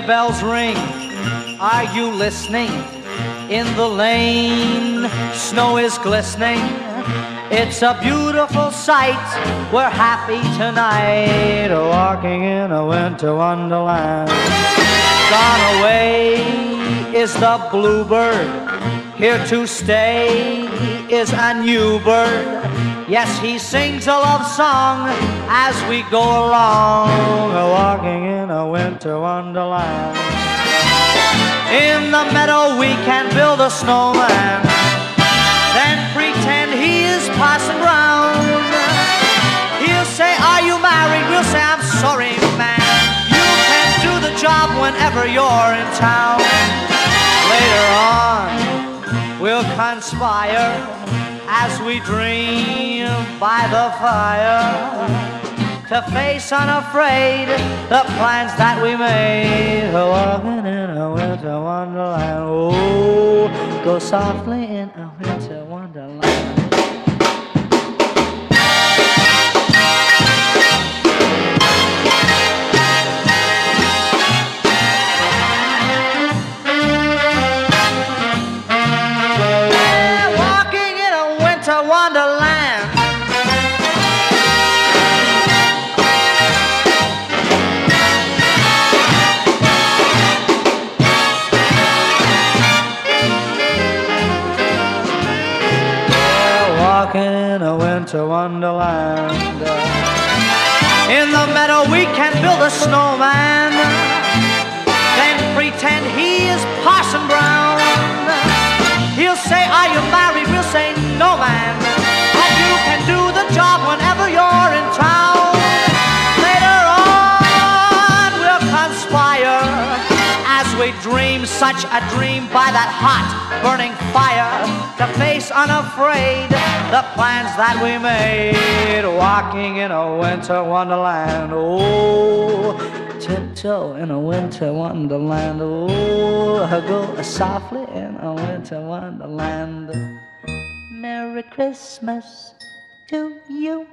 bells ring. Are you listening? In the lane, snow is glistening. It's a beautiful sight. We're happy tonight, walking in a winter wonderland. Gone away is the bluebird. Here to stay is a new bird. Yes, he sings a love song as we go along, walking in winter wonderland. In the meadow, we can build a snowman, then pretend he is Parson Brown. He'll say, Are you married? We'll say, I'm sorry, man. You can do the job whenever you're in town. Later on, we'll conspire as we dream by the fire to face unafraid the plans that we made. Walking in a winter wonderland. Oh, go softly in a winter wonderland. In the meadow we can build a snowman, then pretend he is Parson Brown. He'll say, Are you married? We'll say, No, man. And you can do the job whenever you're in town. Later on, we'll conspire as we dream such a dream by that hot burning fire to face unafraid the plans that we made, walking in a winter wonderland. Oh, tiptoe in a winter wonderland. Oh, go softly in a winter wonderland. Merry Christmas to you.